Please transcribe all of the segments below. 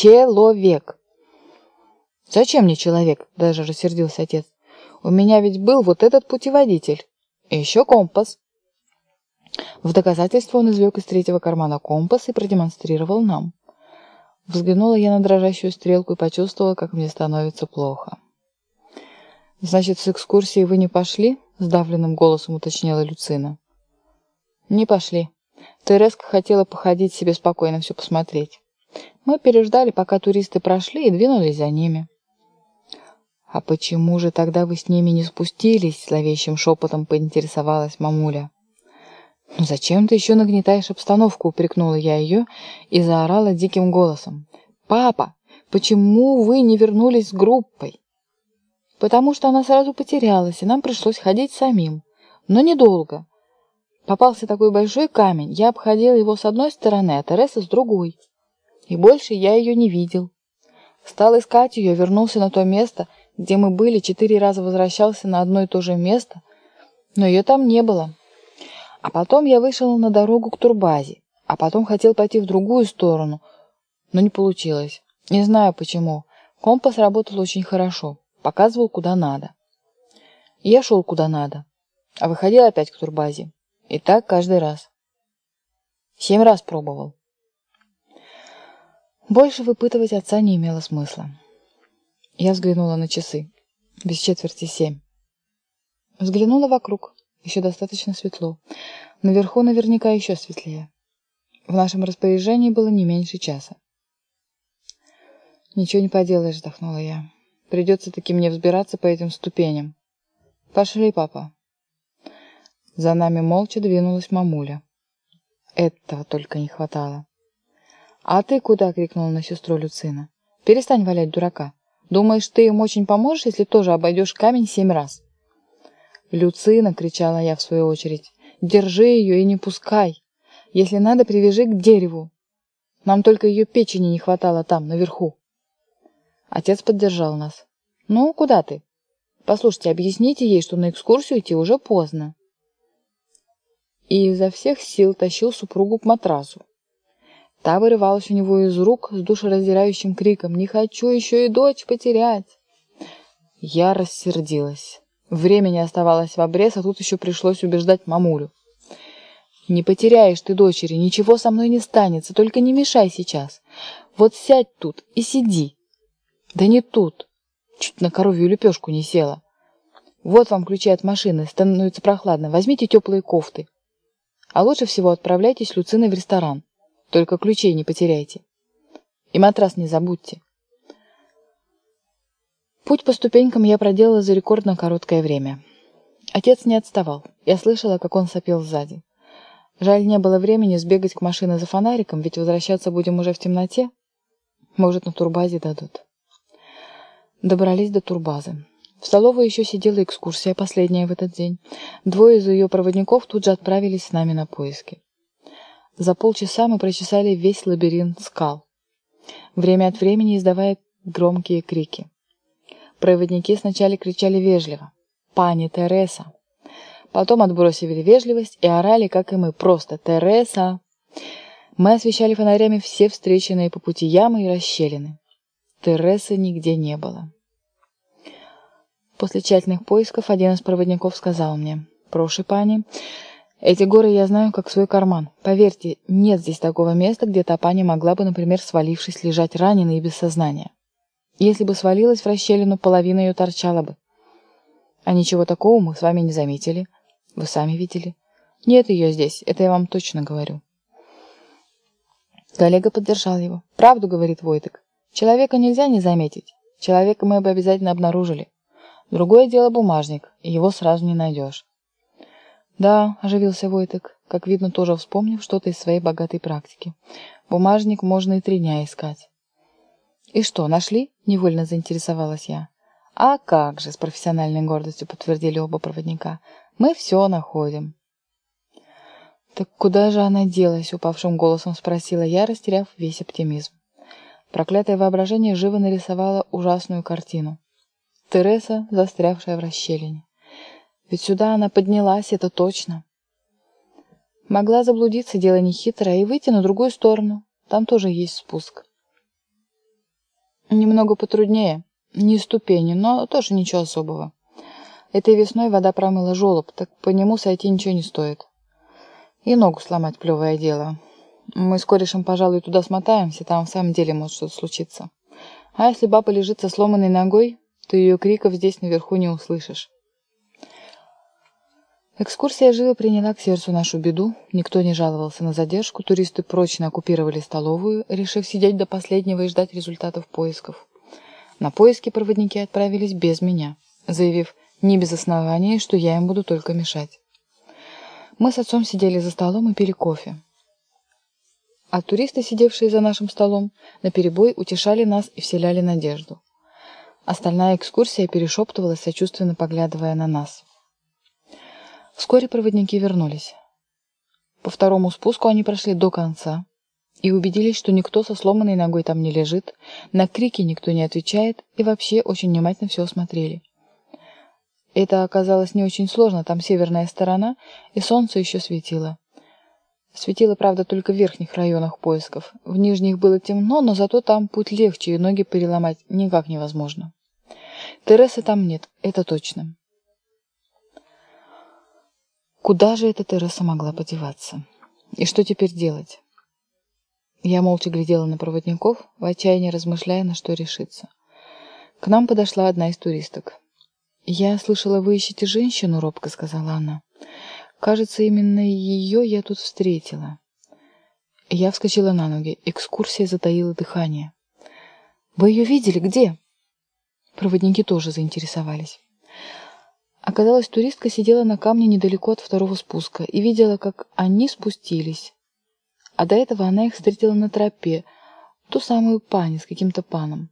Человек. Зачем мне человек? Даже рассердился отец. У меня ведь был вот этот путеводитель. И еще компас. В доказательство он извлек из третьего кармана компас и продемонстрировал нам. Взглянула я на дрожащую стрелку и почувствовала, как мне становится плохо. «Значит, с экскурсией вы не пошли?» — сдавленным голосом уточнила Люцина. «Не пошли. Тереска хотела походить себе спокойно, все посмотреть. Мы переждали, пока туристы прошли, и двинулись за ними». «А почему же тогда вы с ними не спустились?» — зловещим шепотом поинтересовалась мамуля. «Ну зачем ты еще нагнетаешь обстановку?» — упрекнула я ее и заорала диким голосом. «Папа, почему вы не вернулись с группой?» «Потому что она сразу потерялась, и нам пришлось ходить самим. Но недолго. Попался такой большой камень, я обходила его с одной стороны, а Тереса с другой. И больше я ее не видел. Стал искать ее, вернулся на то место, где мы были, четыре раза возвращался на одно и то же место, но ее там не было. А потом я вышел на дорогу к турбазе, а потом хотел пойти в другую сторону, но не получилось. Не знаю почему. Компас работал очень хорошо, показывал куда надо. Я шел куда надо, а выходил опять к турбазе. И так каждый раз. Семь раз пробовал. Больше выпытывать отца не имело смысла. Я взглянула на часы. Без четверти семь. Взглянула вокруг. Еще достаточно светло. Наверху наверняка еще светлее. В нашем распоряжении было не меньше часа. «Ничего не поделаешь», — вздохнула я. «Придется таки мне взбираться по этим ступеням. Пошли, папа». За нами молча двинулась мамуля. Этого только не хватало. «А ты куда?» — крикнула на сестру Люцина. «Перестань валять дурака. Думаешь, ты им очень поможешь, если тоже обойдешь камень семь раз?» «Люцина!» — кричала я в свою очередь. «Держи ее и не пускай! Если надо, привяжи к дереву! Нам только ее печени не хватало там, наверху!» Отец поддержал нас. «Ну, куда ты? Послушайте, объясните ей, что на экскурсию идти уже поздно». И изо всех сил тащил супругу к матрасу. Та вырывалась у него из рук с душераздирающим криком «Не хочу еще и дочь потерять!» Я рассердилась. Времени оставалось в обрез, а тут еще пришлось убеждать мамулю. «Не потеряешь ты дочери, ничего со мной не станется, только не мешай сейчас. Вот сядь тут и сиди». «Да не тут. Чуть на коровью лепешку не села. Вот вам ключи от машины, становится прохладно, возьмите теплые кофты. А лучше всего отправляйтесь с Люциной в ресторан. Только ключей не потеряйте. И матрас не забудьте. Путь по ступенькам я проделала за рекордно короткое время. Отец не отставал. Я слышала, как он сопел сзади. Жаль, не было времени сбегать к машине за фонариком, ведь возвращаться будем уже в темноте. Может, на турбазе дадут. Добрались до турбазы. В столовой еще сидела экскурсия, последняя в этот день. Двое из ее проводников тут же отправились с нами на поиски. За полчаса мы прочесали весь лабиринт скал, время от времени издавая громкие крики. Проводники сначала кричали вежливо «Пани Тереса!», потом отбросили вежливость и орали, как и мы, просто «Тереса!». Мы освещали фонарями все встреченные по пути ямы и расщелины. Тересы нигде не было. После тщательных поисков один из проводников сказал мне «Проши, пани, эти горы я знаю как свой карман. Поверьте, нет здесь такого места, где Топани могла бы, например, свалившись, лежать раненой и без сознания. Если бы свалилась в расщелину, половина ее торчала бы. А ничего такого мы с вами не заметили. Вы сами видели. Нет ее здесь, это я вам точно говорю. Коллега поддержал его. Правду, говорит Войтек. Человека нельзя не заметить. Человека мы бы обязательно обнаружили. Другое дело бумажник, его сразу не найдешь. «Да», — оживился Войтек, как видно, тоже вспомнив что-то из своей богатой практики. «Бумажник можно и три дня искать». «И что, нашли?» — невольно заинтересовалась я. «А как же!» — с профессиональной гордостью подтвердили оба проводника. «Мы все находим». «Так куда же она делась?» — упавшим голосом спросила я, растеряв весь оптимизм. Проклятое воображение живо нарисовало ужасную картину. Тереса, застрявшая в расщелине. Ведь сюда она поднялась, это точно. Могла заблудиться, дело нехитрое, и выйти на другую сторону. Там тоже есть спуск. Немного потруднее. Не ступени, но тоже ничего особого. Этой весной вода промыла жолоб, так по нему сойти ничего не стоит. И ногу сломать плевое дело. Мы с корешем, пожалуй, туда смотаемся, там в самом деле может что-то случиться. А если баба лежит со сломанной ногой, то ее криков здесь наверху не услышишь. Экскурсия живо приняла к сердцу нашу беду. Никто не жаловался на задержку. Туристы прочно оккупировали столовую, решив сидеть до последнего и ждать результатов поисков. На поиски проводники отправились без меня, заявив не без основания, что я им буду только мешать. Мы с отцом сидели за столом и пили кофе. А туристы, сидевшие за нашим столом, наперебой утешали нас и вселяли надежду. Остальная экскурсия перешептывалась, сочувственно поглядывая на нас. Вскоре проводники вернулись. По второму спуску они прошли до конца и убедились, что никто со сломанной ногой там не лежит, на крики никто не отвечает и вообще очень внимательно все осмотрели. Это оказалось не очень сложно, там северная сторона, и солнце еще светило. Светило, правда, только в верхних районах поисков. В нижних было темно, но зато там путь легче, и ноги переломать никак невозможно. Тересы там нет, это точно. Куда же эта Тереса могла подеваться? И что теперь делать? Я молча глядела на проводников, в отчаянии размышляя, на что решиться. К нам подошла одна из туристок. «Я слышала, вы ищете женщину?» — робко сказала она. «Кажется, именно ее я тут встретила». Я вскочила на ноги. Экскурсия затаила дыхание. «Вы ее видели? Где?» Проводники тоже заинтересовались. Оказалось, туристка сидела на камне недалеко от второго спуска и видела, как они спустились. А до этого она их встретила на тропе, ту самую пани с каким-то паном.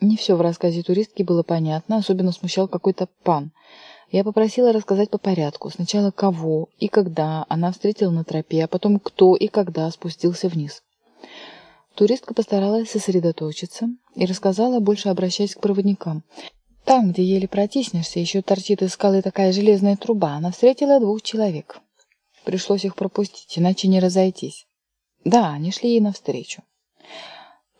Не все в рассказе туристки было понятно, особенно смущал какой-то пан. Я попросила рассказать по порядку. Сначала кого и когда она встретила на тропе, а потом кто и когда спустился вниз. Туристка постаралась сосредоточиться и рассказала, больше обращаясь к проводникам. Там, где еле протиснешься, еще торчит из скалы такая железная труба. Она встретила двух человек. Пришлось их пропустить, иначе не разойтись. Да, они шли ей навстречу.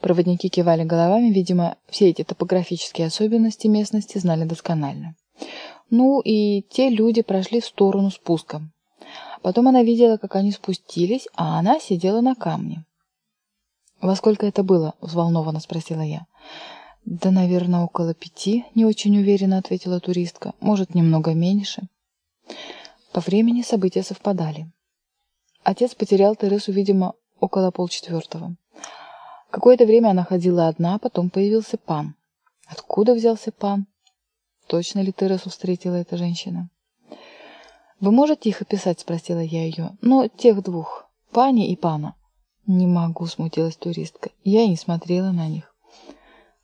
Проводники кивали головами, видимо, все эти топографические особенности местности знали досконально. Ну и те люди прошли в сторону спуска. Потом она видела, как они спустились, а она сидела на камне. «Во сколько это было?» – взволнованно спросила я. «Да, наверное, около пяти», — не очень уверенно ответила туристка. «Может, немного меньше». По времени события совпадали. Отец потерял Тересу, видимо, около полчетвертого. Какое-то время она ходила одна, потом появился пан. Откуда взялся пан? Точно ли Тересу встретила эта женщина? «Вы можете их описать?» — спросила я ее. «Ну, тех двух, пани и пана». «Не могу», — смутилась туристка. Я и не смотрела на них.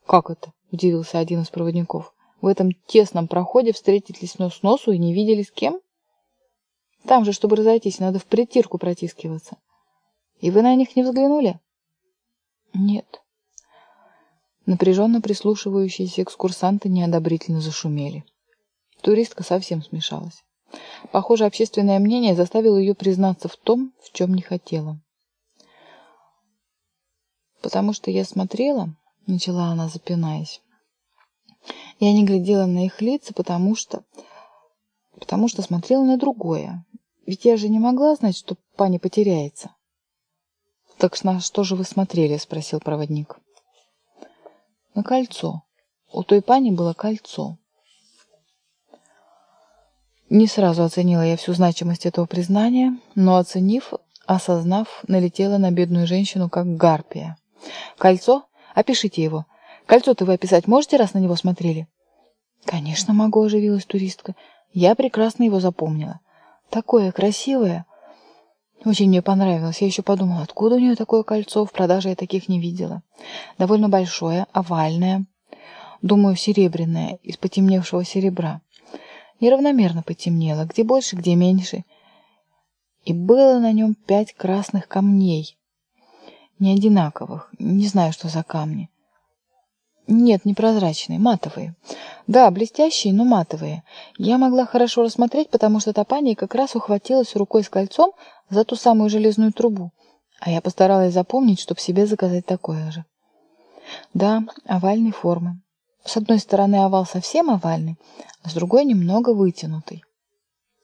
«Как это?» – удивился один из проводников. «В этом тесном проходе встретились нос носу и не видели с кем? Там же, чтобы разойтись, надо в притирку протискиваться. И вы на них не взглянули?» «Нет». Напряженно прислушивающиеся экскурсанты неодобрительно зашумели. Туристка совсем смешалась. Похоже, общественное мнение заставило ее признаться в том, в чем не хотела. Потому что я смотрела, начала она, запинаясь. Я не глядела на их лица, потому что... потому что смотрела на другое. Ведь я же не могла знать, что пани потеряется. «Так на что же вы смотрели?» — спросил проводник. «На кольцо. У той пани было кольцо». Не сразу оценила я всю значимость этого признания, но, оценив, осознав, налетела на бедную женщину, как гарпия. «Кольцо? Опишите его. Кольцо-то вы описать можете, раз на него смотрели?» «Конечно могу», — оживилась туристка. «Я прекрасно его запомнила. Такое красивое. Очень мне понравилось. Я еще подумала, откуда у нее такое кольцо? В продаже я таких не видела. Довольно большое, овальное. Думаю, серебряное, из потемневшего серебра. Неравномерно потемнело, где больше, где меньше. И было на нем пять красных камней не одинаковых. Не знаю, что за камни. Нет, не прозрачные, матовые. Да, блестящие, но матовые. Я могла хорошо рассмотреть, потому что Топания как раз ухватилась рукой с кольцом за ту самую железную трубу. А я постаралась запомнить, чтобы себе заказать такое же. Да, овальной формы. С одной стороны овал совсем овальный, а с другой немного вытянутый.